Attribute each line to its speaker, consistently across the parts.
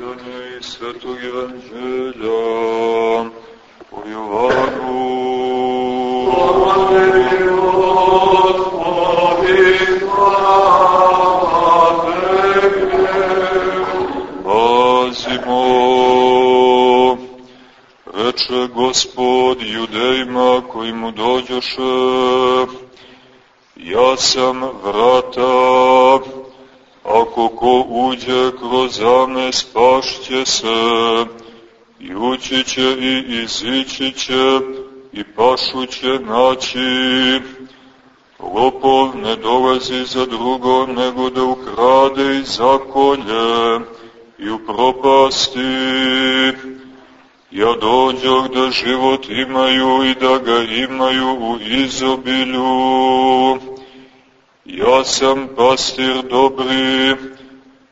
Speaker 1: Čitanje iz Svetog Evanđelja po Jovanu. Slava tebi, Gospodi, slava tebi. Pazimo, reče Gospod judejima koji mu dođoše, ja sam vrata, Ako ko uđe kroz zame spašće se, i ući će i izići će, i pašu će naći. Lopov ne dolazi za drugo, nego da ukrade i zakolje, i u propasti. Ja dođoh da život imaju i da ga imaju u izobilju. Ja sam pastir dobri,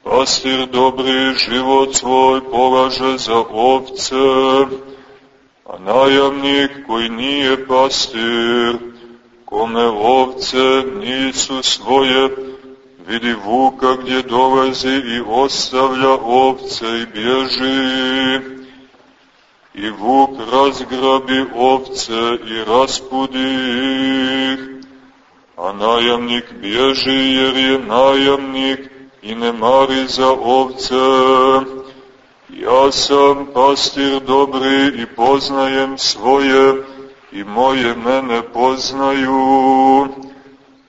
Speaker 1: pastir dobri život svoj polaže za ovce, a najamnik koji nije pastir, kome ovce nisu svoje, vidi vuka gdje dolazi i ostavlja ovce i bježi. I vuk razgrabi ovce i raspudi ih, a najamnik bježi jer je najamnik i ne mari za ovce. Ja sam pastir dobri i poznajem svoje i moje mene poznaju,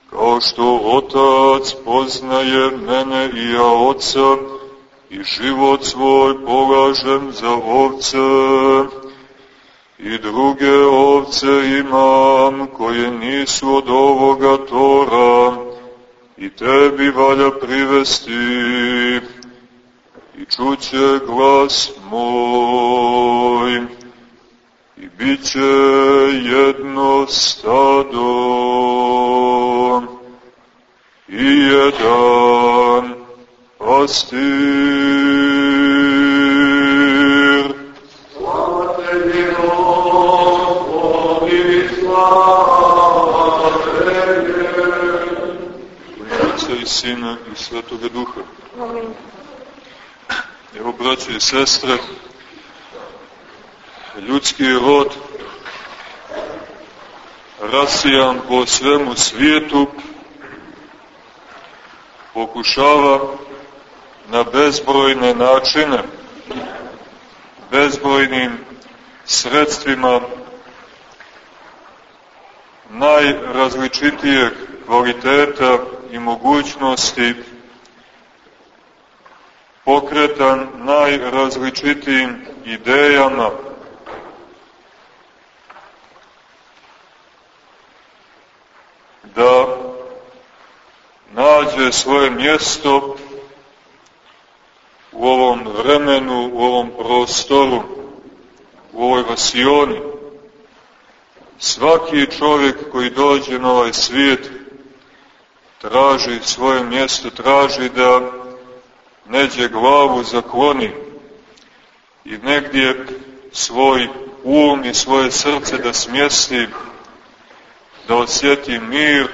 Speaker 1: kao što otac poznaje mene i ja oca i život svoj polažem za ovce. I druge ovce imam koje nisu od ovoga tora i tebi valja privesti i čuće glas moj i bit će jedno stado i jedan pastir. Sina i Svetoga Duha. Amin. Evo, braće i sestre, ljudski rod rasijan po svemu svijetu pokušava na bezbrojne načine, bezbrojnim sredstvima najrazličitijeg kvaliteta i mogućnosti pokretan najrazličitijim idejama da nađe svoje mjesto u ovom vremenu, u ovom prostoru, u ovoj vasioni. Svaki čovjek koji dođe na ovaj svijet traži svoje mjesto, traži da neđe glavu zakloni i negdje svoj um i svoje srce da smjesti, da osjeti mir,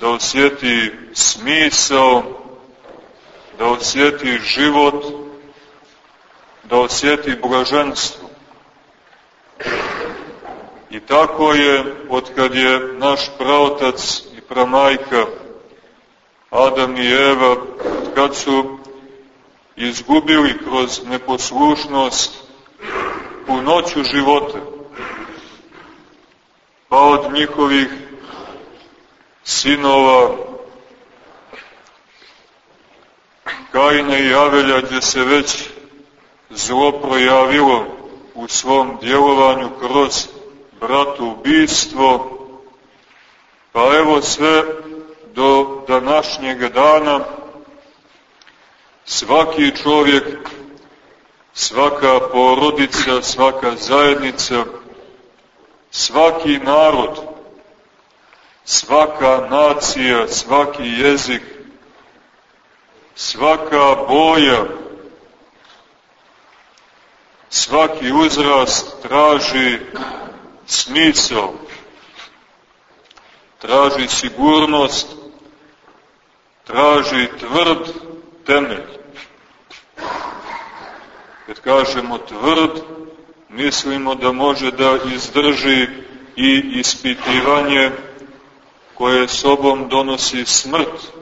Speaker 1: da osjeti smisao, da osjeti život, da osjeti blaženstvo. I tako je, od kad je naš praotac pramajka Adam i Eva, kad su izgubili kroz neposlušnost punoću života, pa od njihovih sinova Kajina i Avelja, gdje se već zlo projavilo u svom djelovanju kroz bratu ubistvo, Pa evo sve do današnjeg dana svaki čovjek, svaka porodica, svaka zajednica, svaki narod, svaka nacija, svaki jezik, svaka boja, svaki uzrast traži smisao traži sigurnost, traži tvrd temelj. kad kažemo tvrd, mislimo da može da izdrži i ispitivanje koje sobom donosi smrt.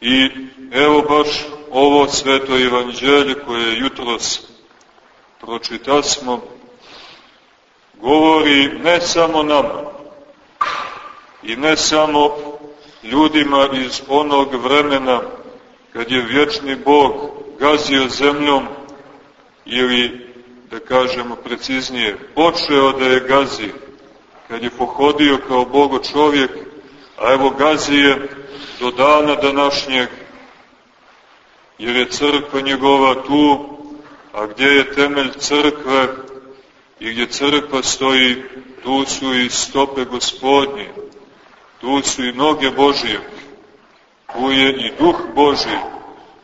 Speaker 1: I evo baš ovo sveto evanđelje koje jutros pročitasmo, govori ne samo nama i ne samo ljudima iz onog vremena kad je vječni Bog gazio zemljom ili, da kažemo preciznije, počeo da je gazi, kad je pohodio kao Bogo čovjek, a evo gazi je do dana današnjeg, jer je crkva njegova tu, a gdje je temelj crkve i gdje crkva stoji, tu su i stope gospodnje, tu su i noge Božije, tu je i duh Boži,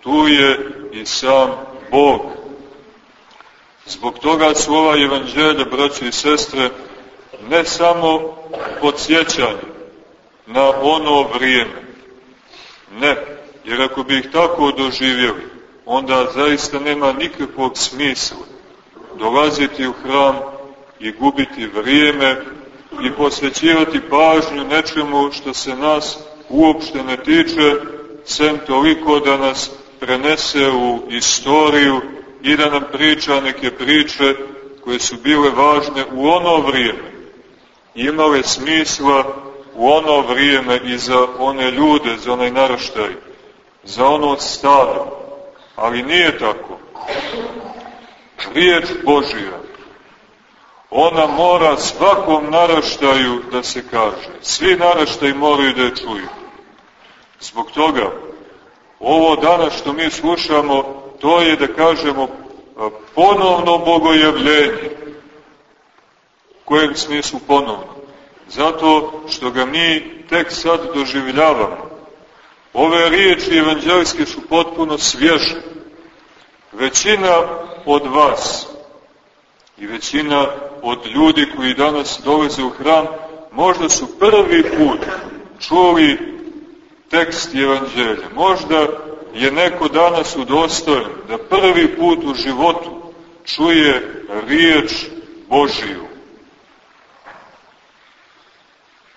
Speaker 1: tu je i sam Bog. Zbog toga su ova evanđelja, braće i sestre, ne samo podsjećanje na ono vrijeme. Ne, jer ako bi ih tako doživjeli, onda zaista nema nikakvog smisla dolaziti u hram i gubiti vrijeme i posvećivati pažnju nečemu što se nas uopšte ne tiče, sem toliko da nas prenese u istoriju i da nam priča neke priče koje su bile važne u ono vrijeme, imale smisla u ono vrijeme i za one ljude, za onaj naraštaj, za ono staro. Ali nije tako. Riječ Božija, ona mora svakom naraštaju da se kaže. Svi naraštaji moraju da je čuju. Zbog toga, ovo danas što mi slušamo, to je da kažemo ponovno bogojavljenje. U kojem smislu ponovno? Zato što ga mi tek sad doživljavamo. Ove riječi evanđelske su potpuno svježe. Većina od vas i većina od ljudi koji danas dolaze u hram možda su prvi put čuli tekst evanđelja. Možda je neko danas udostojen da prvi put u životu čuje riječ Božiju.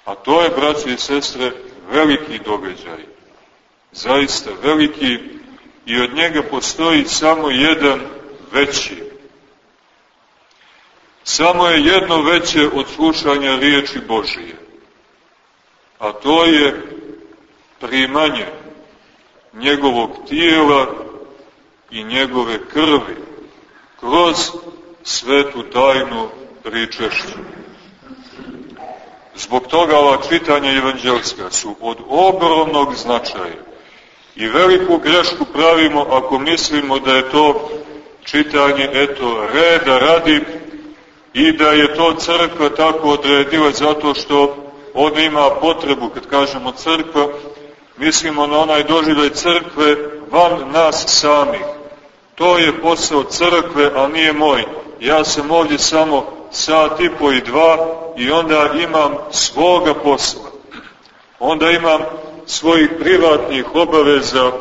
Speaker 1: A to je, braći i sestre, veliki događaj. Zaista veliki i od njega postoji samo jedan veći. Samo je jedno veće od slušanja riječi Božije. A to je primanje njegovog tijela i njegove krvi kroz svetu tajnu pričešću. Zbog toga ova čitanja evanđelska su od ogromnog značaja i veliku grešku pravimo ako mislimo da je to čitanje, eto, reda radi i da je to crkva tako odredila zato što ona ima potrebu, kad kažemo crkva, mislimo na onaj doživljaj crkve van nas samih. To je posao crkve, a nije moj. Ja sam ovdje samo sat i po i dva i onda imam svoga posla. Onda imam svojih privatnih obaveza,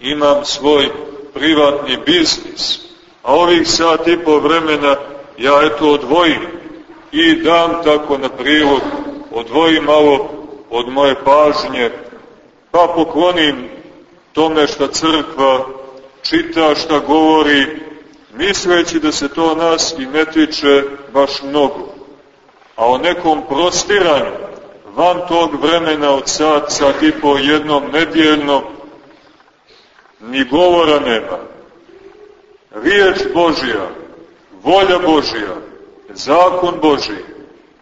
Speaker 1: imam svoj privatni biznis. A ovih sat i po vremena ja eto odvojim i dam tako na prilog, odvojim malo od moje pažnje, pa poklonim tome šta crkva čita, šta govori, misleći da se to nas i ne tiče baš mnogo. A o nekom prostiranju, van tog vremena od sat, sat i po jednom nedjeljno, ni govora nema. Riječ Božija, volja Božija, zakon Božiji,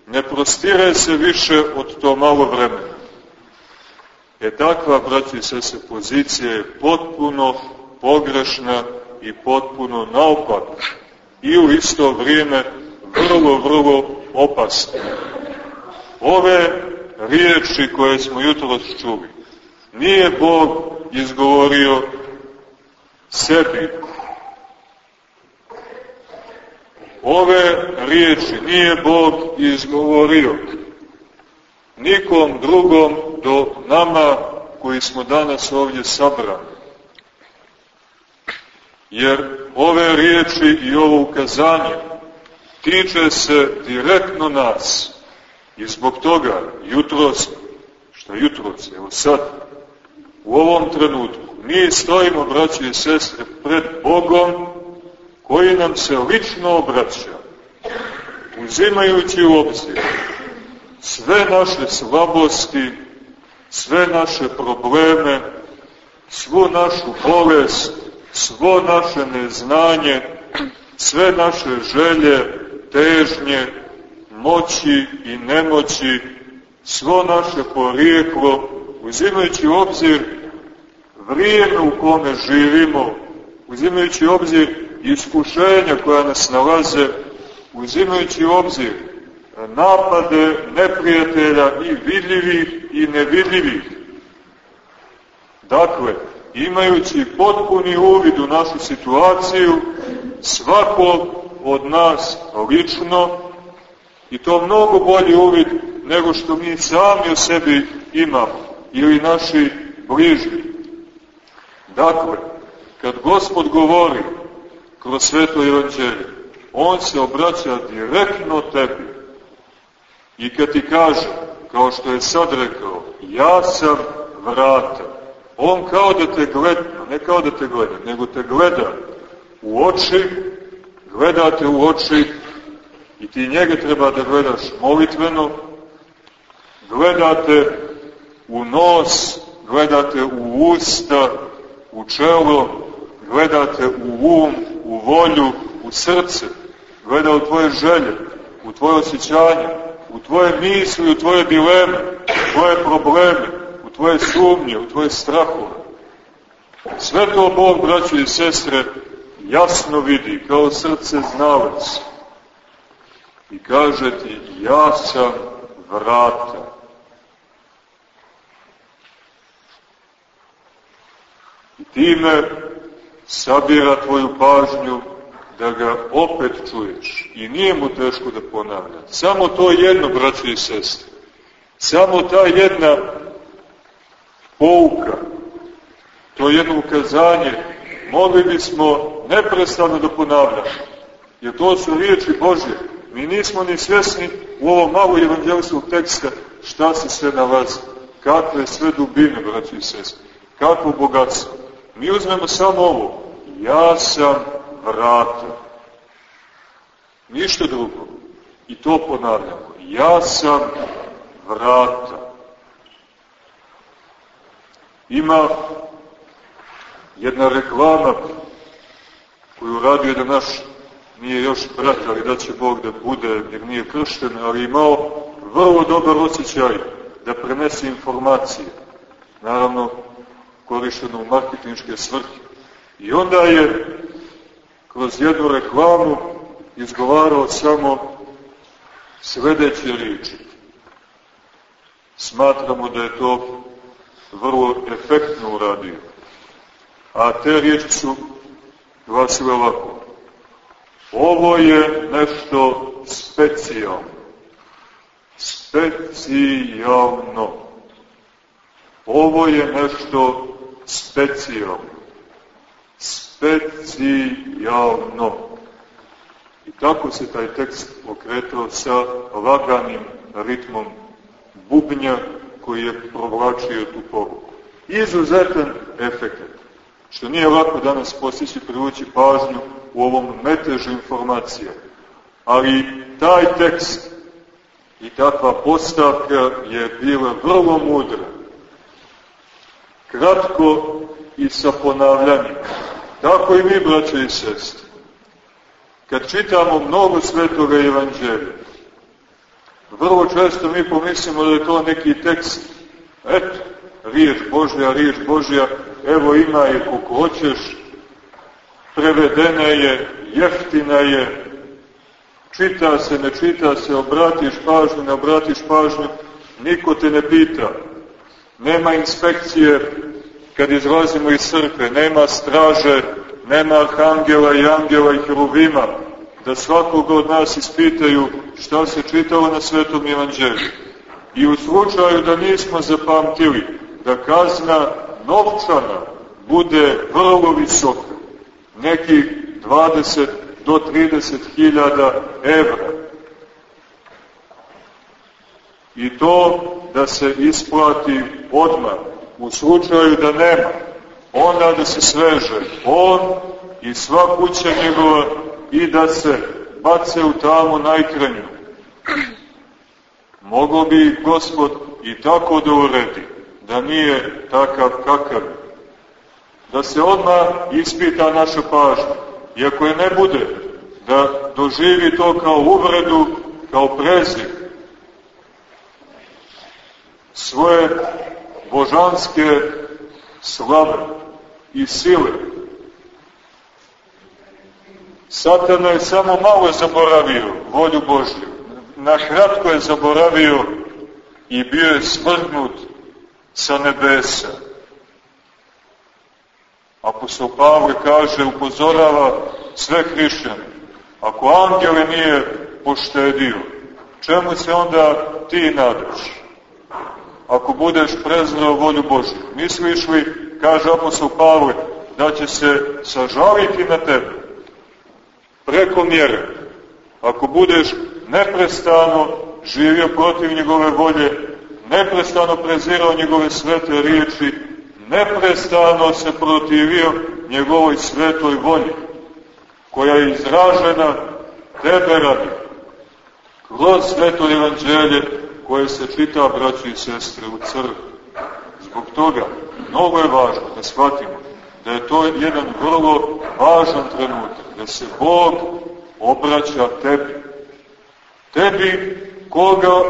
Speaker 1: ne prostire se više od to malo vremena. E takva, braći i sese, pozicija je potpuno pogrešna i potpuno naopak i u isto vrijeme vrlo, vrlo opasna. Ove riječi koje smo jutro čuli, nije Bog izgovorio sebi. Ove riječi nije Bog izgovorio nikom drugom do nama koji smo danas ovdje sabrani. jer ove riječi i ovo ukazanje tiče se direktno nas. I zbog toga, jutros, što jutros, evo sad, u ovom trenutku, mi stojimo, braći i sestre, pred Bogom, koji nam se lično obraća, uzimajući u obzir sve naše slabosti, sve naše probleme, svu našu bolest, svo naše neznanje, sve naše želje, težnje, moći i nemoći, svo naše porijeklo, uzimajući u obzir vrijeme u kome živimo, uzimajući obzir iskušenja koja nas nalaze, uzimajući obzir napade neprijatelja i vidljivih i nevidljivih. Dakle, imajući potpuni uvid u našu situaciju, svako od nas lično, i to mnogo bolji uvid nego što mi sami o sebi imamo, ili naši bližni. Dakle, kad Gospod govori kroz sveto evanđelje, On se obraća direktno tebi. I kad ti kaže, kao što je sad rekao, ja sam vrata, On kao da te gleda, ne kao da te gleda, nego te gleda u oči, gledate u oči i ti njega treba da gledaš molitveno, gledate u nos, gledate u usta, u čelo, gledate u um, u volju, u srce, gleda u tvoje želje, u tvoje osjećanje, u tvoje misli, u tvoje dileme, u tvoje probleme, u tvoje sumnje, u tvoje strahove. Sve to Bog, braći i sestre, jasno vidi kao srce znalac i kaže ti, ja sam vrata. Time sabira tvoju pažnju da ga opet čuješ. I nije mu teško da ponavlja. Samo to jedno, braći i sestre. Samo ta jedna pouka, to jedno ukazanje, mogli bismo neprestano da ponavljamo. Jer to su riječi Božje. Mi nismo ni svjesni u ovom malo evanđelskog teksta šta se sve nalazi. Kakve sve dubine, braći i sestre. Kakvo bogatstvo. Mi uzmemo samo ovo. Ja sam vrata. Ništa drugo. I to ponavljamo. Ja sam vrata. Ima jedna reklama koju radio jedan naš, nije još brat, ali da će Bog da bude, jer nije kršten, ali imao vrlo dobar osjećaj da prenese informacije. Naravno, korišteno u marketinške svrhe. I onda je kroz jednu reklamu izgovarao samo sledeće riječi. Smatramo da je to vrlo efektno uradio. A te riječi su glasile ovako. Ovo je nešto specijalno. Specijalno. Ovo je nešto specijalno. Specijalno. I tako se taj tekst okretao sa laganim ritmom bubnja koji je provlačio tu poruku. Izuzetan efekt. Što nije lako danas postići privući pažnju u ovom metežu informacija. Ali taj tekst i takva postavka je bila vrlo mudra. Kratko i sa ponavljanjem. Tako i mi, braće i sestre. Kad čitamo mnogo svetoga evanđelja, vrlo često mi pomislimo da je to neki tekst, eto, riječ Božja, riječ Božja, evo ima je kako hoćeš, prevedena je, jeftina je, čita se, ne čita se, obratiš pažnju, ne obratiš pažnju, niko te ne pita. Nema inspekcije kad izlazimo iz crkve, nema straže, nema arhangela i angela i hrubima, da svakog od nas ispitaju šta se čitalo na Svetom Evanđelju. I u slučaju da nismo zapamtili da kazna novčana bude vrlo visoka, nekih 20 do 30 hiljada evra. I to da se isplati odmah, u slučaju da nema, onda da se sveže on i sva kuća njegova i da se bace u tamu najkranju. Mogo bi gospod i tako da uredi, da nije takav kakav. Da se odmah ispita naša pažnja. I ako je ne bude, da doživi to kao uvredu, kao prezir. Svoje božanske slave i sile. Satana je samo malo zaboravio volju Božju. Na kratko je zaboravio i bio je smrgnut sa nebesa. Apostol Pavle kaže, upozorava sve hrišćane. Ako angele nije poštedio, čemu se onda ti nadaš? Ako budeš prezrao volju Božju, misliš li, kaže apostol Pavle, da će se sažaliti na tebe preko mjere? Ako budeš neprestano živio protiv njegove volje, neprestano prezirao njegove svete riječi, neprestano se protivio njegovoj svetoj volji, koja je izražena tebe radi, kroz sveto evanđelje koje se čita, braći i sestre, u crkvi. Zbog toga, mnogo je važno da shvatimo da je to jedan vrlo važan trenutak, da se Bog obraća tebi. Tebi koga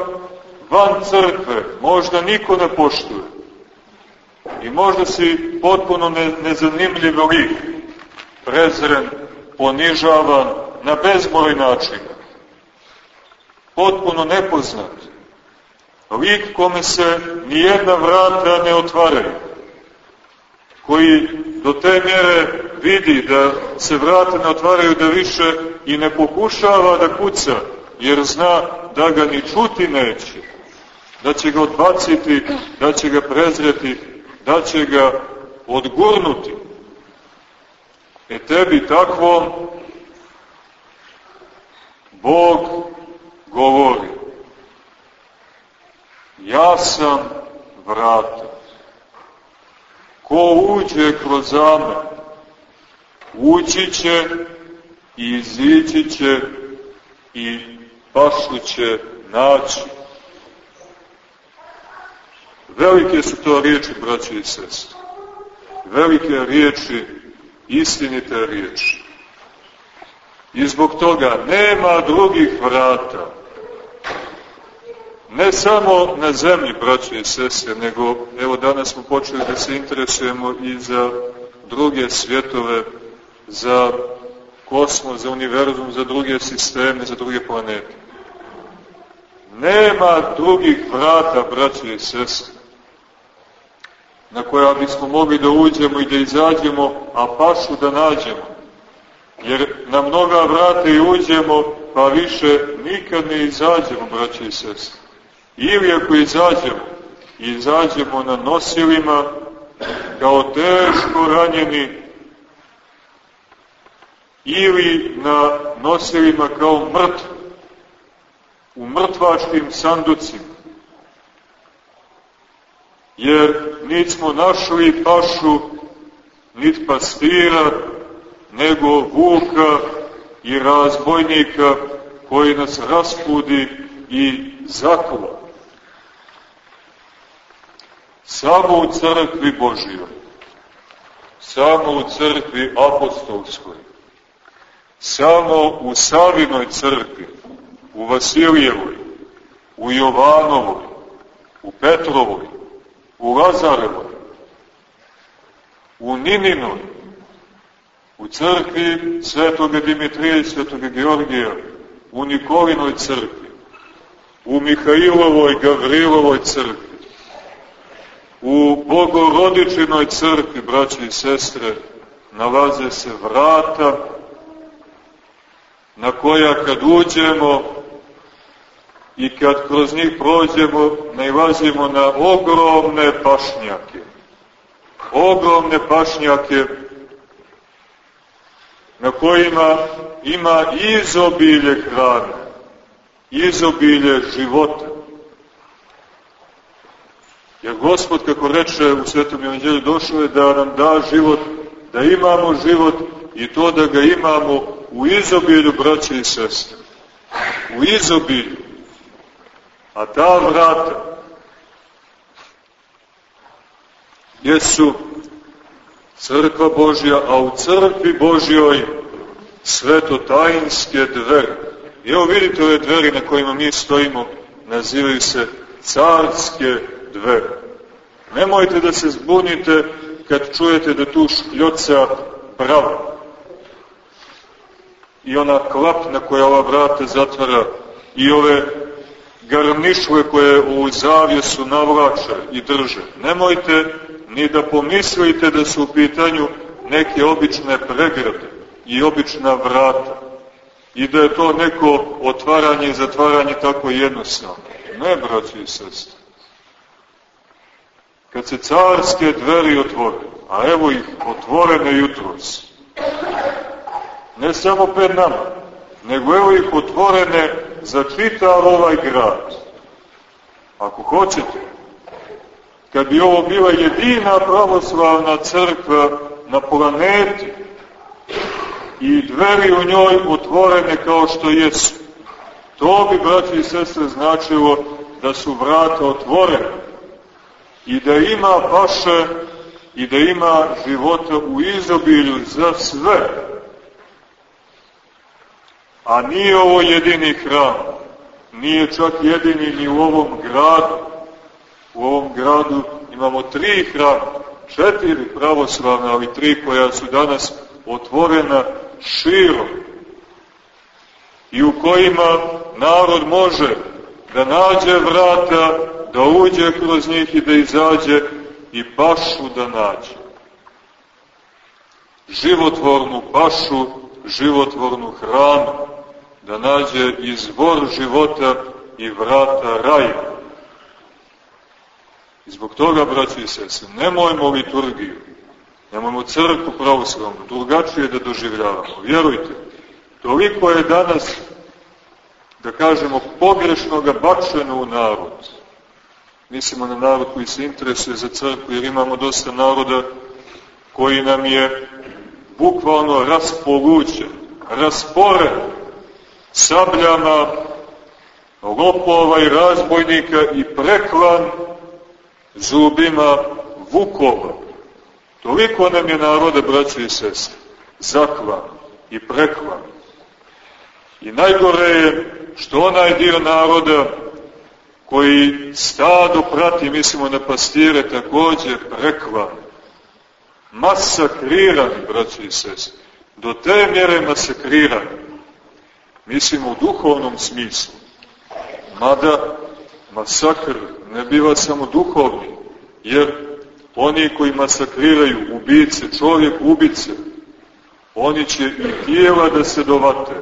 Speaker 1: van crkve možda niko ne poštuje. I možda si potpuno ne, nezanimljiv lik, prezren, ponižavan na bezbroj načina. Potpuno nepoznat. Lik kome se nijedna vrata ne otvaraju. Koji do te mjere vidi da se vrata ne otvaraju da više i ne pokušava da kuca, jer zna da ga ni čuti neće, da će ga odbaciti, da će ga prezreti, da će ga odgurnuti. E tebi takvom Bog govori. Ja sam vrata. Ko uđe kroz zamen, ući će i izići će i pašu će naći. Velike su to riječi, braće i sestre. Velike riječi, istinite riječi. I zbog toga nema drugih vrata. Ne samo na zemlji, braće i sestre, nego evo danas smo počeli da se interesujemo i za druge svjetove, za kosmos, za univerzum, za druge sisteme, za druge planete. Nema drugih vrata, braće i sestre, na koja bismo mogli da uđemo i da izađemo, a pašu da nađemo. Jer na mnoga vrata i uđemo, pa više nikad ne izađemo, braće i sestre. Ili ako izađemo, izađemo na nosilima, kao teško ranjeni, ili na nosilima kao mrtvi, u mrtvačkim sanducima. Jer nit smo našli pašu, nit pastira, nego vuka i razbojnika koji nas raspudi i zakova. Samo u crkvi Božijoj, samo u crkvi apostolskoj, samo u Savinoj crkvi, u Vasilijevoj, u Jovanovoj, u Petrovoj, u Lazarevoj, u Nininoj, u crkvi svetoga Dimitrija i svetoga Georgija, u Nikolinoj crkvi, u Mihailovoj, Gavrilovoj crkvi, u Bogorodičinoj crkvi, braće i sestre, nalaze se vrata na koja kad uđemo i kad kroz njih prođemo, najlazimo na ogromne pašnjake. Ogromne pašnjake na kojima ima izobilje hrane, izobilje života. Jer Gospod, kako reče u Svetom Evanđelju, došao je da nam da život, da imamo život i to da ga imamo u izobilju, braće i sestre. U izobilju. A ta vrata jesu crkva Božja, a u crkvi Božjoj svetotajinske dveri. I evo vidite ove dveri na kojima mi stojimo, nazivaju se carske dveri. Nemojte da se zbunite kad čujete da tu škljoca brava. I ona klapna koja ova vrata zatvara i ove garnišle koje u zavjesu navlače i drže. Nemojte ni da pomislite da su u pitanju neke obične pregrade i obična vrata i da je to neko otvaranje i zatvaranje tako jednostavno. Ne, braći i sestri. Kad se carske dveri otvore, a evo ih otvorene jutros, ne samo pred nama, nego evo ih otvorene za čitav ovaj grad. Ako hoćete, kad bi ovo bila jedina pravoslavna crkva na planeti i dveri u njoj otvorene kao što jesu, to bi, braći i sestre, značilo da su vrata otvorene i da ima paše i da ima života u izobilju za sve. A nije ovo jedini hram, nije čak jedini ni u ovom gradu, u ovom gradu imamo tri hrama, četiri pravoslavne, ali tri koja su danas otvorena širom i u kojima narod može da nađe vrata, da uđe kroz njih i da izađe i pašu da nađe. Životvornu pašu, životvornu hranu, da nađe izvor života i vrata raja. I zbog toga, braći i sese, nemojmo liturgiju, nemojmo crkvu pravoslavnu, drugačije da doživljavamo. Vjerujte, toliko je danas, da kažemo, pogrešno ga bačeno u narod. Mislimo na narod koji se interesuje za crkvu, jer imamo dosta naroda koji nam je bukvalno raspolućen, rasporen sabljama lopova i razbojnika i preklan zubima vukova. Toliko nam je naroda, braće i sestre, zakvan i prekvan. I najgore je što onaj dio naroda koji stado prati, mislimo na pastire, takođe prekvan, masakriran, braće i sestre, do te mjere masakriran, mislimo u duhovnom smislu, mada masakr ne biva samo duhovni, jer oni koji masakriraju ubice, čovjek ubice, oni će i tijela da se dovate.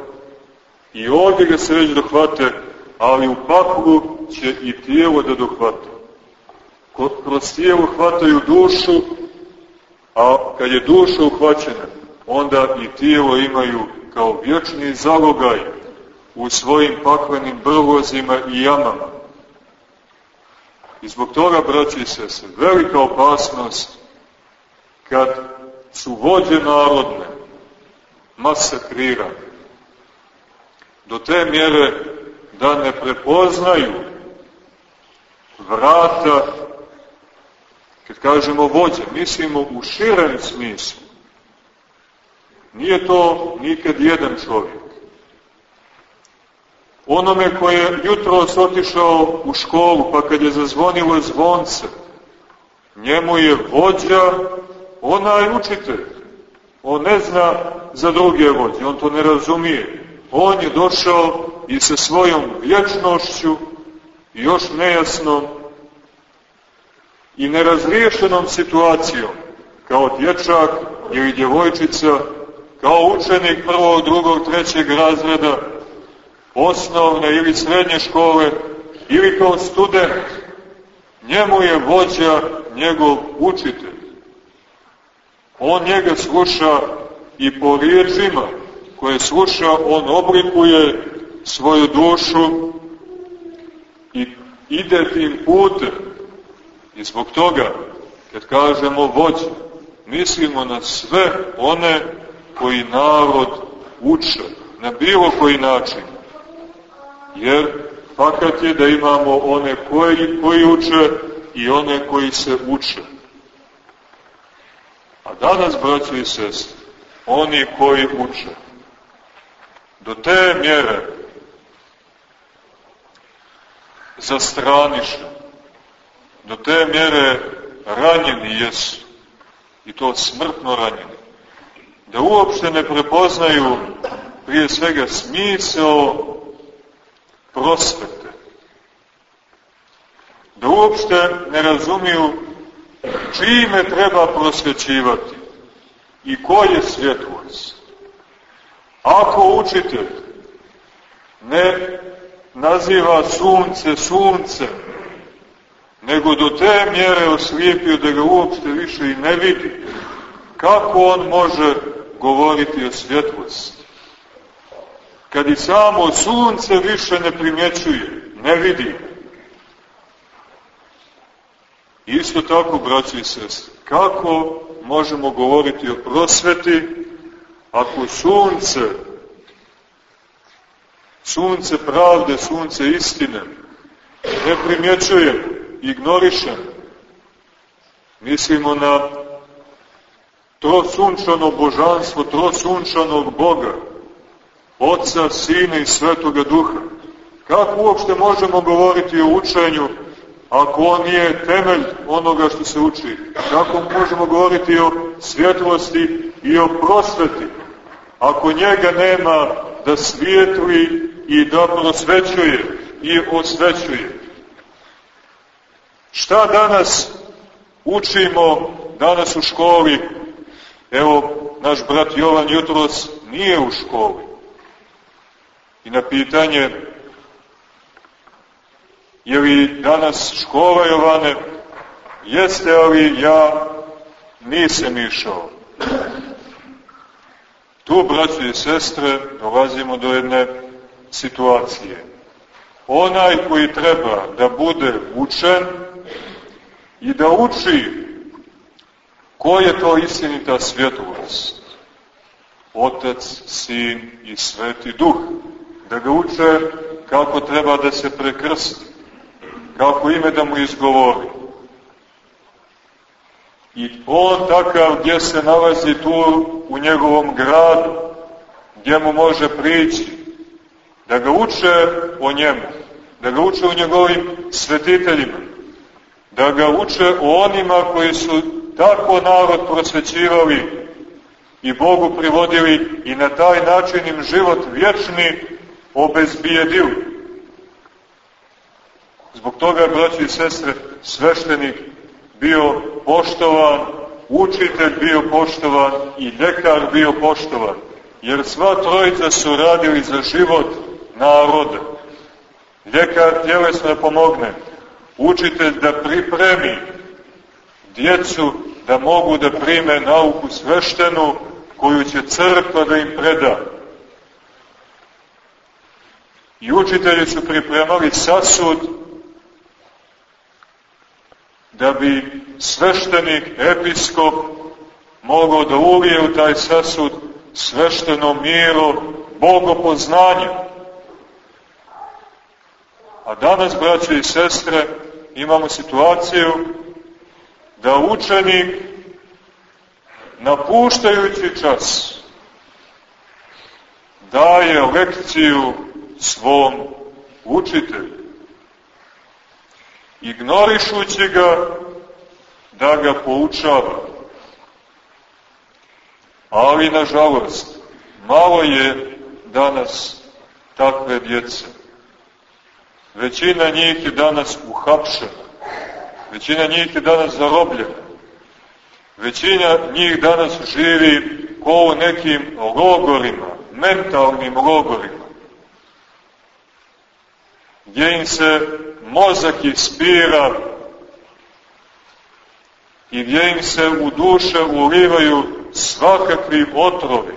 Speaker 1: I ovdje ga se već dohvate, ali u paklu će i tijelo da dohvate. Kroz tijelo hvataju dušu, a kad je duša uhvaćena, onda i tijelo imaju kao vječni zalogaj u svojim paklenim brvozima i jamama. I zbog toga, braći i sese, velika opasnost kad su vođe narodne masakrirane do te mjere da ne prepoznaju vrata, kad kažemo vođe, mislimo u širem smislu. Nije to nikad jedan čovjek onome koji je jutro otišao u školu, pa kad je zazvonilo zvonce, njemu je vođa onaj učitelj. On ne zna za druge vođe, on to ne razumije. On je došao i sa svojom vječnošću, još nejasnom i nerazriješenom situacijom, kao dječak ili djevojčica, kao učenik prvog, drugog, trećeg razreda, osnovne ili srednje škole, ili kao student, njemu je vođa njegov učitelj. On njega sluša i po riječima koje sluša, on oblikuje svoju dušu i ide tim putem. I zbog toga, kad kažemo vođe, mislimo na sve one koji narod uče, na bilo koji način. Jer fakat je da imamo one koji, koji uče i one koji se uče. A danas, braćo i sestre, oni koji uče, do te mjere zastraniše, do te mjere ranjeni jesu, i to smrtno ranjeni, da uopšte ne prepoznaju prije svega smisao prosvete, da uopšte ne razumiju čime treba prosvećivati i ko je svjetlost. Ako učitelj ne naziva sunce sunce, nego do te mjere oslijepio da ga uopšte više i ne vidi, kako on može govoriti o svjetlosti? Kad i samo sunce više ne primjećuje, ne vidi. Isto tako, braći i sestri, kako možemo govoriti o prosveti ako sunce, sunce pravde, sunce istine, ne primjećujemo, ignorišemo. Mislimo na trosunčano božanstvo, trosunčanog Boga, Otca, Sina i Svetoga Duha. Kako uopšte možemo govoriti o učenju ako on nije temelj onoga što se uči? Kako možemo govoriti o svjetlosti i o prosveti ako njega nema da svijetli i da prosvećuje i osvećuje? Šta danas učimo danas u školi? Evo, naš brat Jovan jutros nije u školi. I na pitanje je li danas škola Jovane? Jeste, ali ja nisam išao. Tu, braći i sestre, dolazimo do jedne situacije. Onaj koji treba da bude učen i da uči ko je to istinita svjetlost? Otac, Sin i Sveti Duh. Da ga uče kako treba da se prekrsti, kako ime da mu izgovori. I on takav gdje se nalazi tu u njegovom gradu, gdje mu može prići, da ga uče o njemu, da ga uče o njegovim svetiteljima, da ga uče o onima koji su tako narod prosvećivali i Bogu privodili i na taj način im život vječni obezbijedili. Zbog toga, braći i sestre, sveštenik bio poštovan, učitelj bio poštovan i ljekar bio poštovan, jer sva trojica su radili za život naroda. Ljekar tjelesno pomogne, učitelj da pripremi djecu da mogu da prime nauku sveštenu koju će crkva da im preda. I učitelji su pripremali sasud da bi sveštenik, episkop, mogao da ulije u taj sasud svešteno miro, bogopoznanje. A danas, braće i sestre, imamo situaciju da učenik, napuštajući čas, daje lekciju svom učitelju ignorišući ga da ga poučava. Ali, nažalost, malo je danas takve djece. Većina njih je danas uhapšena. Većina njih je danas zarobljena. Većina njih danas živi ko u nekim logorima, mentalnim logorima, gdje im se mozak ispira i gdje im se u duše ulivaju svakakvi otrovi.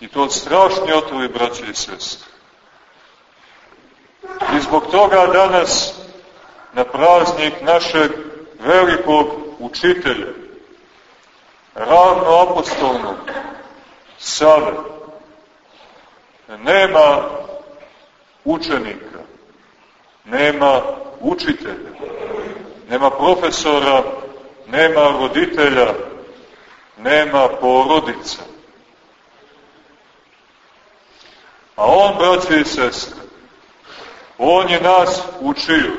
Speaker 1: I to strašni otrovi, braće i sestre. I zbog toga danas na praznik našeg velikog učitelja, ravno apostolnog, Save, nema učenika, nema učitelja, nema profesora, nema roditelja, nema porodica. A on, braće i sestre, on je nas učio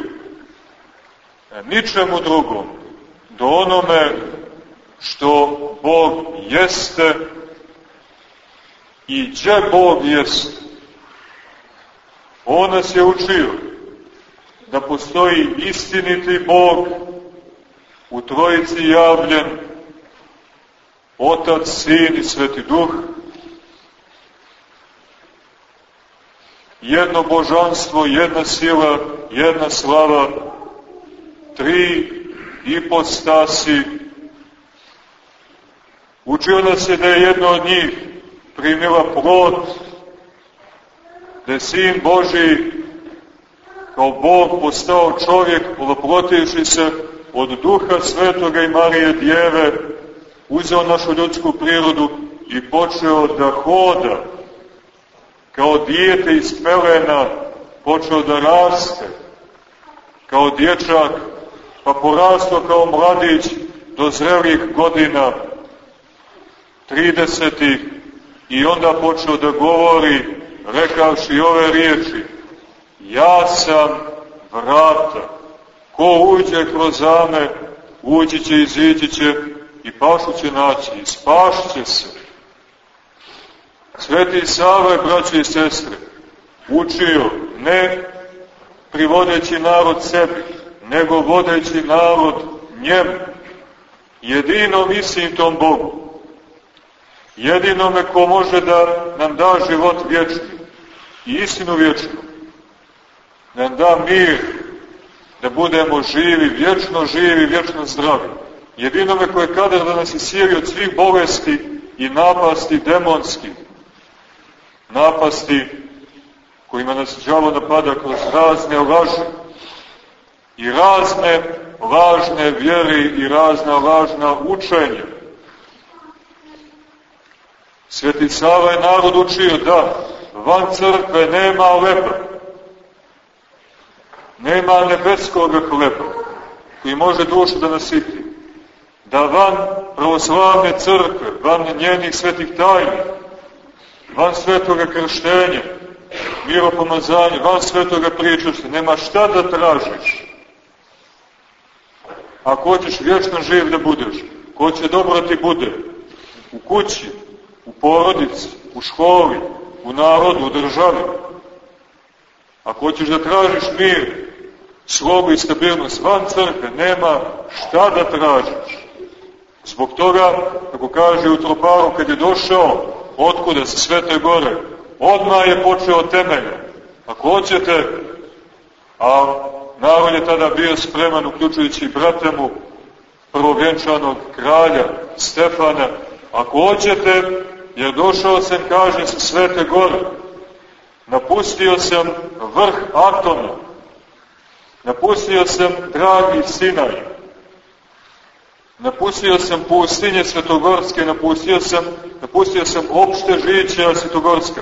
Speaker 1: ničemu drugom, do onome što Bog jeste i gdje Bog jeste. On nas je učio da postoji istiniti Bog u trojici javljen, Otac, Sin i Sveti Duh, jedno božanstvo, jedna sila, jedna slava, tri ipostasi. Učio nas je da je jedno od njih primila plod, da je Sin Boži kao Bog postao čovjek, oloprotivši se od Duha Svetoga i Marije Djeve, uzeo našu ljudsku prirodu i počeo da hoda, kao dijete iz pelena, počeo da raste, kao dječak, pa porastao kao mladić do zrelih godina, 30. i onda počeo da govori, rekavši ove riječi, ja sam vrata, ko uđe kroz zame, uđi će, izići će i pašu će naći, i spašće se. Sveti Sava, braći i sestre, učio ne privodeći narod sebi, nego vodeći narod njemu, jedinom istinitom Bogu, jedinome ko može da nam da život vječni i istinu vječnu, da nam da mir, da budemo živi, vječno živi, vječno zdravi. Jedinome koje kada da nas isiri od svih bolesti i napasti demonski, napasti kojima nas džavo napada kroz razne laže i razne lažne vjeri i razna lažna učenja. Sveti Sava je narod učio da van crkve nema leba, nema nebeskog hleba koji može dušu da nasiti, da van pravoslavne crkve, van njenih svetih tajni, van svetoga krštenja, miropomazanja, van svetoga pričašta, nema šta da tražiš. Ako hoćeš vječno živ da budeš, ko će dobro ti bude, u kući, u porodici, u školi, u narodu, u državi. Ako hoćeš da tražiš mir, slogu i stabilnost van crkve, nema šta da tražiš. Zbog toga, kako kaže u Troparu, kad je došao, otkuda sa Svete Gore, odmah je počeo temelja. Ako hoćete, a narod je tada bio spreman, uključujući brate mu, prvovjenčanog kralja Stefana, ako hoćete, jer došao sam, kaže, sa Svete Gore, napustio sam vrh Atona, napustio sam dragi Sinaj, Napustio sam pustinje Svetogorske, napustio sam, napustio sam opšte žića Svetogorska,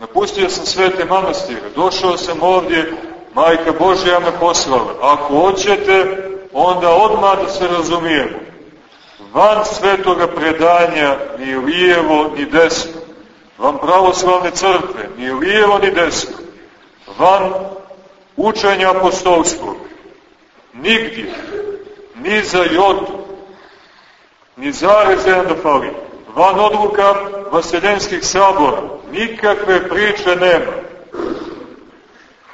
Speaker 1: napustio sam svete manastire, došao sam ovdje, Majka Božja me poslala. Ako hoćete, onda odmah da se razumijemo. Van svetoga predanja ni lijevo ni desno, van pravoslavne crkve ni lijevo ni desno, van učenja apostolskog, nigdje, ni za jodu, ni zarez jedan da fali. Van odluka vaseljenskih sabora, nikakve priče nema.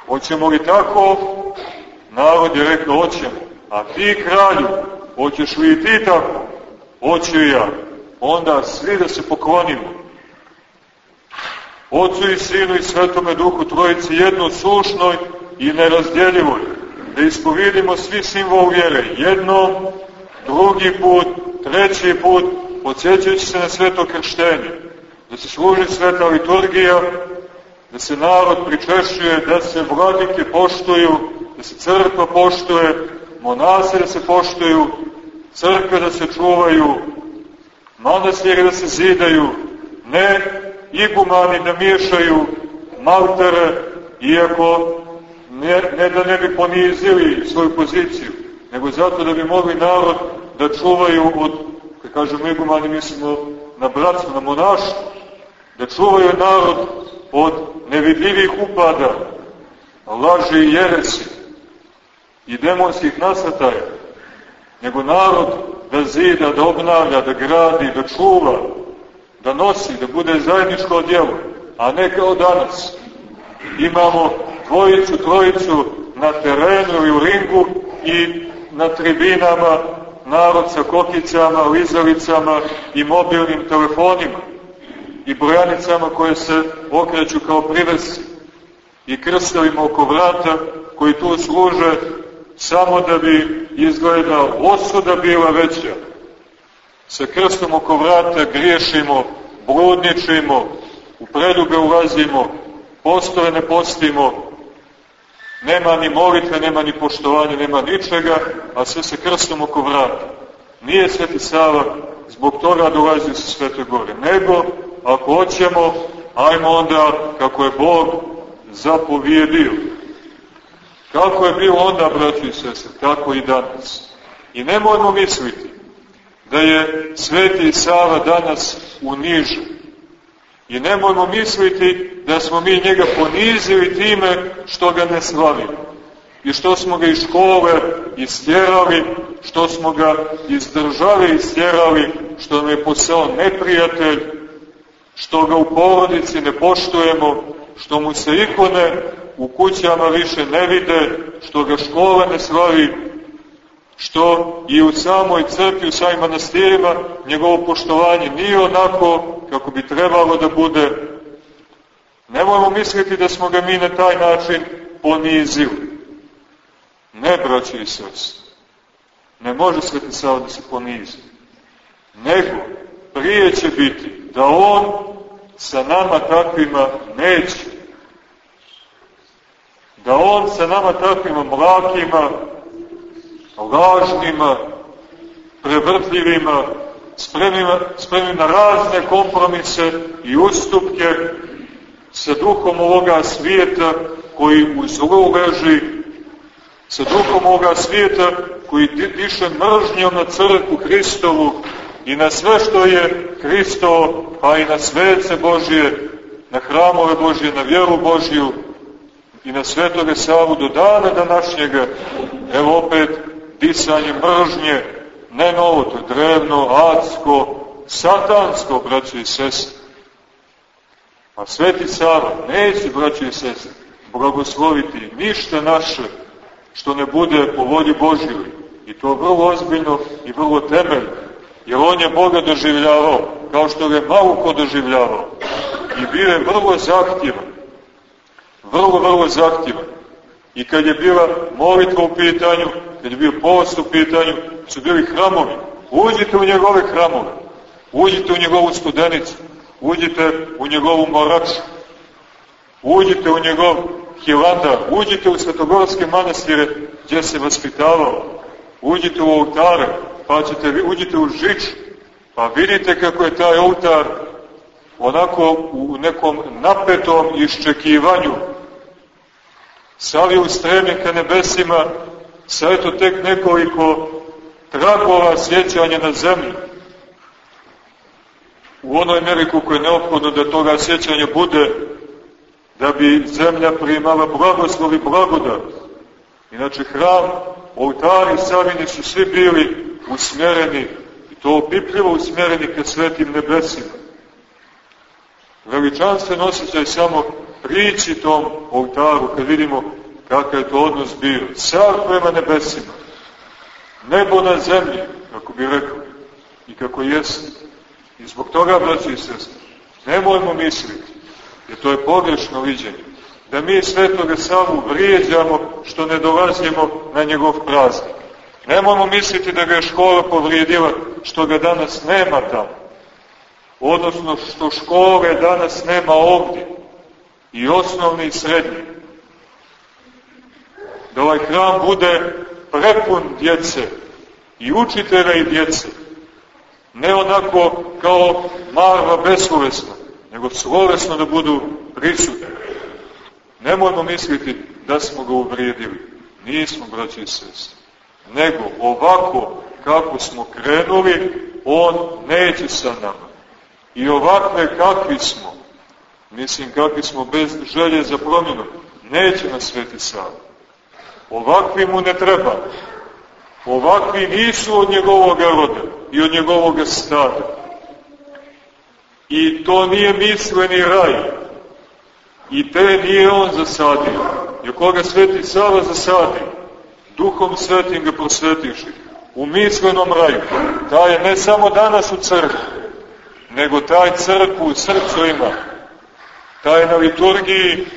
Speaker 1: Hoćemo li tako? Narod je rekao, hoćemo. A ti kralju, hoćeš li ti tako? Hoću ja. Onda svi da se poklonimo. Otcu i Sinu i Svetome Duhu Trojici jedno sušnoj i nerazdjeljivoj. Da ispovidimo svi simbol vjere. Jednom, drugi put, treći put, podsjećajući se na sveto krštenje, da se služi sveta liturgija, da se narod pričešuje, da se vladike poštuju, da se crkva poštuje, monase da se poštuju, crkve da se čuvaju, manastiri da se zidaju, ne igumani da miješaju maltere, iako ne, ne da ne bi ponizili svoju poziciju, nego zato da bi mogli narod da čuvaju od, kad kažemo igumani, mislimo na bratstvo, na monaštvo, da čuvaju narod od nevidljivih upada, laži i jeresi i demonskih nasataja, nego narod da zida, da obnavlja, da gradi, da čuva, da nosi, da bude zajedničko djelo, a ne kao danas. Imamo dvojicu, trojicu na terenu i u ringu i na tribinama narod sa kokicama, lizalicama i mobilnim telefonima i brojanicama koje se okreću kao privesi i krstovima oko vrata koji tu služe samo da bi izgleda osuda bila veća. Sa krstom oko vrata griješimo, bludničimo, u predube ulazimo, postove ne postimo, nema ni molitve, nema ni poštovanja, nema ničega, a sve se krstom oko vrata. Nije Sveti Sava zbog toga dolazi sa Svete Gore, nego ako hoćemo, ajmo onda kako je Bog zapovjedio. Kako je bilo onda, braći i sese, tako i danas. I nemojmo misliti da je Sveti Sava danas unižen. I nemojmo misliti da smo mi njega ponizili time što ga ne slavimo. I što smo ga iz škole istjerali, što smo ga iz države istjerali, što nam je posao neprijatelj, što ga u porodici ne poštujemo, što mu se ikone u kućama više ne vide, što ga škola ne slavi, što i u samoj crkvi, u samim manastirima, njegovo poštovanje nije onako kako bi trebalo da bude. Nemojmo misliti da smo ga mi na taj način ponizili. Ne, braći i sest. Ne može Sveti Sava da se ponizi. Nego, prije će biti da on sa nama takvima neće. Da on sa nama takvima mlakima, lažnima, prevrtljivima, spremnima, spremnim na razne kompromise i ustupke sa duhom ovoga svijeta koji u zlu leži, sa duhom ovoga svijeta koji diše mržnjom na crkvu Hristovu i na sve što je Hristo, pa i na svece Božije, na hramove Božije, na vjeru Božiju i na svetoga Savu do dana današnjega, evo opet disanje mržnje, ne novo, to drevno, adsko, satansko, braće i sestre. A Sveti Sava neće, braće i sestre, blagosloviti ništa naše što ne bude po volji Božjoj. I to vrlo ozbiljno i vrlo temeljno. Jer on je Boga doživljavao, kao što ga je malo ko doživljavao. I bio je vrlo zahtjevan. Vrlo, vrlo zahtjevan. I kad je bila molitva u pitanju, kad je bio post u pitanju, su bili hramovi. Uđite u njegove hramove, uđite u njegovu studenicu, uđite u njegovu moraču, uđite u njegov Hilandar, uđite u svetogorske manastire gdje se vaspitavao, uđite u oltare, pa ćete, uđite u žič, pa vidite kako je taj oltar onako u nekom napetom iščekivanju. Savio stremi ka nebesima sa eto tek nekoliko tragova sjećanja na zemlju. U onoj meri koliko je neophodno da toga sjećanja bude, da bi zemlja primala blagoslov i blagodat. Inače, hram, oltari savini su svi bili usmjereni, i to opipljivo usmjereni ka svetim nebesima. Veličanstven osjećaj samo prići tom oltaru, kad vidimo kakav je to odnos bio. Car prema nebesima, nebo na zemlji, kako bi rekao, i kako jeste. I zbog toga, braći i sestri, nemojmo misliti, jer to je pogrešno viđenje, da mi svetoga Savu vrijeđamo što ne dolazimo na njegov praznik. Nemojmo misliti da ga je škola povrijedila što ga danas nema tamo. Odnosno što škole danas nema ovdje. I osnovni i srednji. Da ovaj hram bude prepun djece i učitelja i djece. Ne onako kao marva beslovesna, nego slovesno da budu prisutni. Nemojmo misliti da smo ga uvrijedili. Nismo, braći i sestri. Nego ovako kako smo krenuli, on neće sa nama. I ovakve kakvi smo, mislim kakvi smo bez želje za promjenu, neće nas sveti sam. Ovakvi mu ne treba. Ovakvi nisu od njegovog roda i od njegovog stada. I to nije misleni raj. I te nije on zasadio. I koga sveti Sava zasadio, duhom svetim ga prosvetiši. U mislenom raju. Taj je ne samo danas u crkvi, nego taj crkvu u srcu ima. Taj na liturgiji,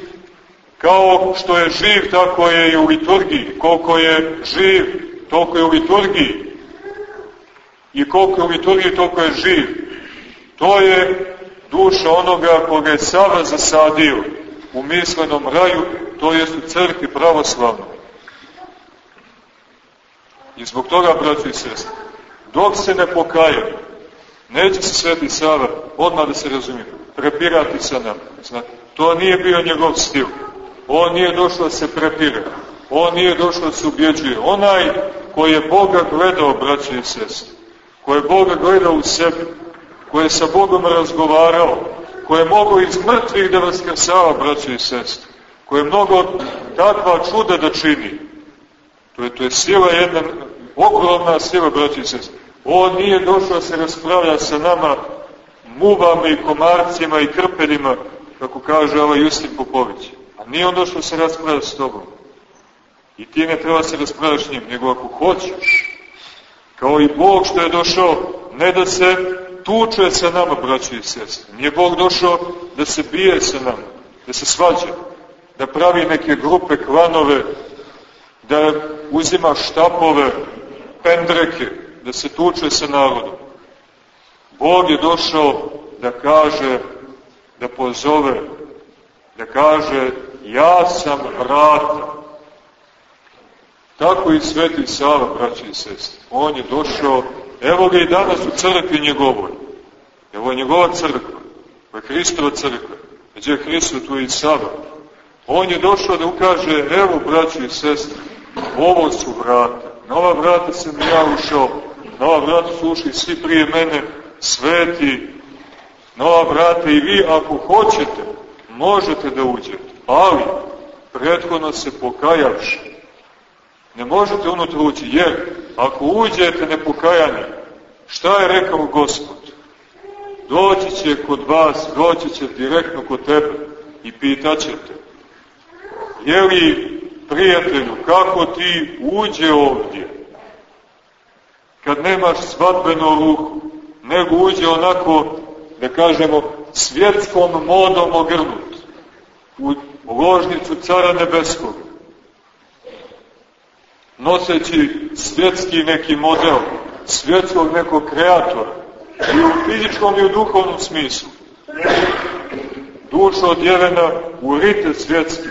Speaker 1: kao što je živ, tako je i u liturgiji. Koliko je živ, toliko je u liturgiji. I koliko je u liturgiji, toliko je živ. To je duša onoga koga je Sava zasadio u mislenom raju, to jest u crkvi pravoslavnoj. I zbog toga, braći i sestri, dok se ne pokaje, neće se Sveti Sava, odmah da se razumije, prepirati sa nam. Znate, to nije bio njegov stil. On nije došao da se prepire. On nije došao da se ubjeđuje. Onaj koji je Boga gledao, braći i sestri, koji je Boga gledao u sebi, koji je sa Bogom razgovarao, koji je mogao iz mrtvih da vaskrsava, braći i sestri, koji je mnogo takva čuda da čini. To je, to je sila jedna, ogromna sila, braći i sestri. On nije došao da se raspravlja sa nama muvama i komarcima i krpeljima, kako kaže ovaj Justin Popović. A nije on došao da se raspravlja s tobom. I ti ne treba se raspravljaš njim, nego ako hoćeš, kao i Bog što je došao, ne da se tuče sa nama, braći i sestre. Nije Bog došao da se bije sa nama, da se svađa, da pravi neke grupe, klanove, da uzima štapove, pendreke, da se tuče sa narodom. Bog je došao da kaže, da pozove, da kaže ja sam vrata. Tako i sveti Sava, braći i sestri. On je došao, evo ga i danas u crkvi njegovoj. Evo je njegova crkva, ovo je Hristova crkva. Gdje je Hristo, tu je i Sava. On je došao da ukaže, evo, braći i sestri, ovo su vrata. Na ova vrata sam ja ušao, na ova vrata su ušli svi prije mene, sveti, na ova vrata i vi, ako hoćete, možete da uđete. Ali, prethodno se pokajavši, ne možete unutra ući, jer ako uđete nepokajani, šta je rekao Gospod? Doći će kod vas, doći će direktno kod tebe i pitaćete, je li prijatelju, kako ti uđe ovdje, kad nemaš svadbeno ruhu, nego uđe onako, da kažemo, svjetskom modom ogrnut, ložnicu cara nebeskog, noseći svjetski neki model, svjetskog nekog kreatora, i u fizičkom i u duhovnom smislu. Duša odjevena u rite svjetske,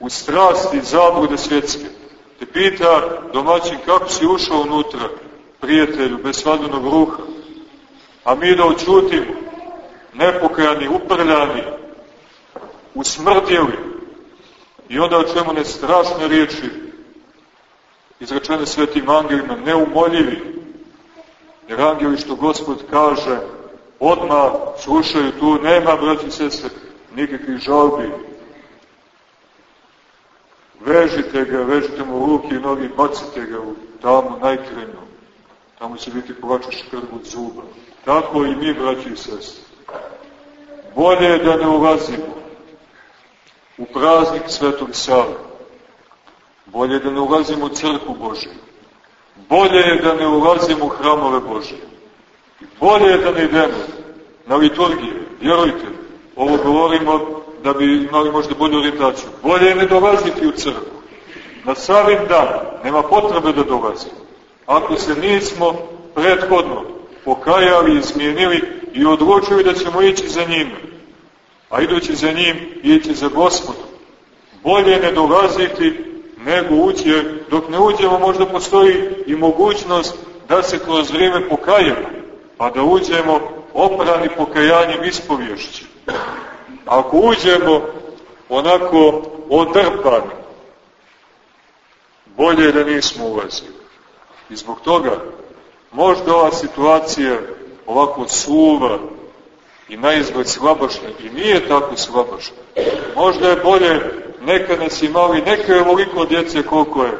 Speaker 1: u strasti i zablude svjetske. Te pita domaćin kako si ušao unutra, prijatelju, bez svadbenog ruha. A mi da očutimo, nepokajani, uprljani, usmrdjeli. I onda čemu ne strašne riječi, izrečene svetim angelima, neumoljivi, Jer angeli što gospod kaže, odmah slušaju tu, nema, braći i sestre, nikakvih žalbi. Vežite ga, vežite mu ruke i nogi, bacite ga u tamo najkrenju. Tamo će biti plača škrbut zuba. Tako i mi, braći i sestre. Bolje je da ne ulazimo u praznik Svetog Sava. Bolje je da ne ulazimo u crku Božiju Bolje je da ne ulazimo u hramove Božje. Bolje je da ne idemo na liturgije. Vjerujte, ovo govorimo da bi imali možda bolju orijentaciju. Bolje je ne dolaziti u crkvu. Na savim dan nema potrebe da dolazimo. ako se nismo prethodno pokajali, izmijenili i odlučili da ćemo ići za njim, a idući za njim ići za gospodom. Bolje ne dolaziti nego ući, dok ne uđemo možda postoji i mogućnost da se kroz vrijeme pokajamo, pa da uđemo oprani pokajanjem ispovješći. Ako uđemo onako odrpani, bolje je da nismo ulazili. I zbog toga možda ova situacija ovako suva i na izgled slabašna i nije tako slabašna. Možda je bolje neka nas imali, neka je ovoliko djece koliko je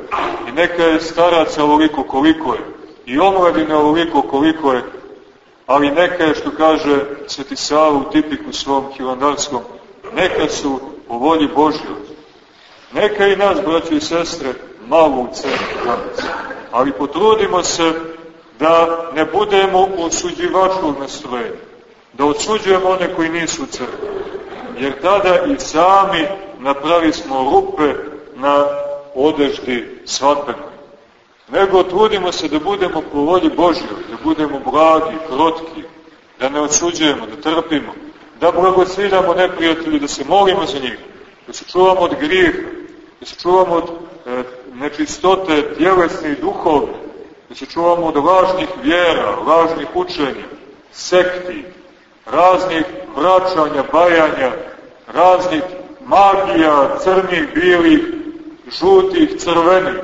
Speaker 1: i neka je staraca ovoliko koliko je i omladine ovoliko koliko je, ali neka je, što kaže Sveti Sava u tipiku svom hilandarskom, neka su u volji Božjoj. Neka i nas, braći i sestre, malo u crkvi. Ali potrudimo se da ne budemo osuđivačkog nastrojenja, da osuđujemo one koji nisu u crkvi. Jer tada i sami napravi smo rupe na odeždi svadbenoj. Nego trudimo se da budemo po volji Božjoj, da budemo blagi, krotki, da ne osuđujemo, da trpimo, da blagosiljamo neprijatelju, da se molimo za njih, da se čuvamo od grijeha, da se čuvamo od e, nečistote tjelesne i duhovne, da se čuvamo od lažnih vjera, lažnih učenja, sekti, raznih vraćanja, bajanja, raznih magija, crnih, bilih, žutih, crvenih,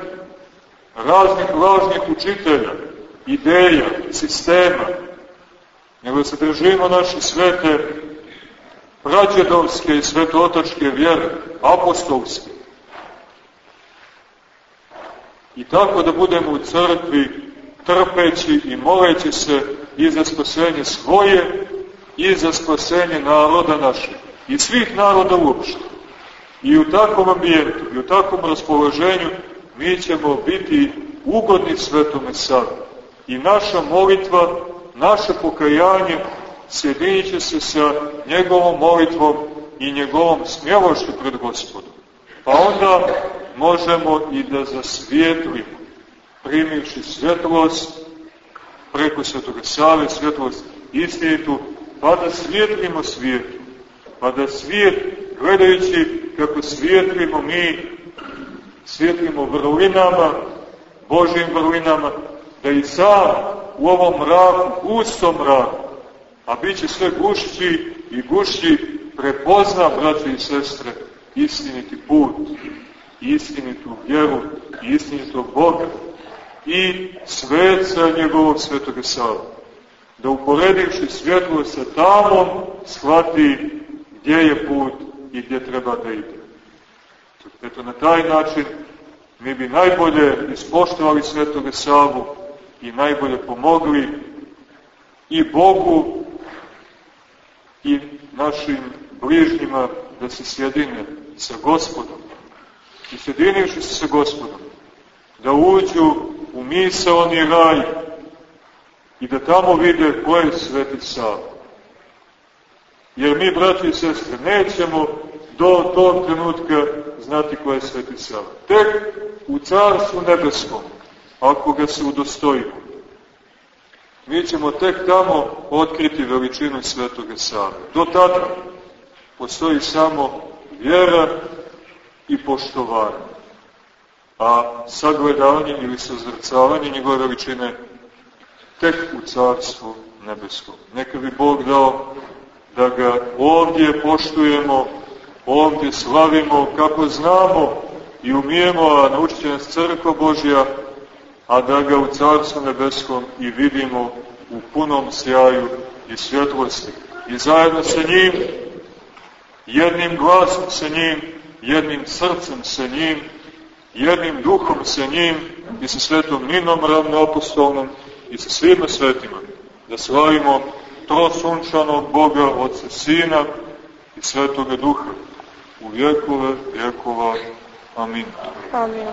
Speaker 1: raznih lažnih učitelja, ideja, sistema, nego se držimo naše svete prađedovske i svetootačke vjere, apostolske. I tako da budemo u crkvi trpeći i moleći se i za spasenje svoje i za spasenje naroda našeg i svih naroda uopšte. I u takvom ambijentu i u takvom raspoloženju mi ćemo biti ugodni svetome savu. I naša molitva, naše pokajanje sjedinit će se sa njegovom molitvom i njegovom smjelošću pred gospodom. Pa onda možemo i da zasvijetlimo, primivši svjetlost preko svetoga save, svjetlost istinitu, pa da svijetlimo svijetu, pa da svijet, gledajući kako svijetlimo mi, svijetlimo vrlinama, Božim vrlinama, da i sam u ovom mraku, gustom mraku, a bit će sve gušći i gušći, prepozna, braće i sestre, istiniti put, istinitu vjeru i istinitog Boga i sveca njegovog svetoga sava. Da uporedivši svjetlo sa tamom, shvati gdje je put i gdje treba da ide. Eto, na taj način mi bi najbolje ispoštovali svetoga Savu i najbolje pomogli i Bogu i našim bližnjima da se sjedine sa gospodom. I sjedinivši se sa gospodom, da uđu u misaoni raj i da tamo vide ko je sveti Sava. Jer mi, braći i sestre, nećemo do tog trenutka znati ko je Sveti Sava. Tek u Carstvu nebeskom, ako ga se udostojimo, mi ćemo tek tamo otkriti veličinu Svetoga Save. Do tada postoji samo vjera i poštovanje. A sagledanje ili sazrcavanje njegove veličine tek u Carstvu nebeskom. Neka bi Bog dao da ga ovdje poštujemo, ovdje slavimo kako znamo i umijemo, a naučit će nas crkva Božja, a da ga u Carstvu Nebeskom i vidimo u punom sjaju i svjetlosti. I zajedno sa njim, jednim glasom sa njim, jednim srcem sa njim, jednim duhom sa njim i sa svetom Ninom ravnoapostolnom i sa svima svetima, da slavimo trosunčanog Boga, Otca Sina i Svetoga Duha, u vjekove vjekova. Amin.
Speaker 2: Amin.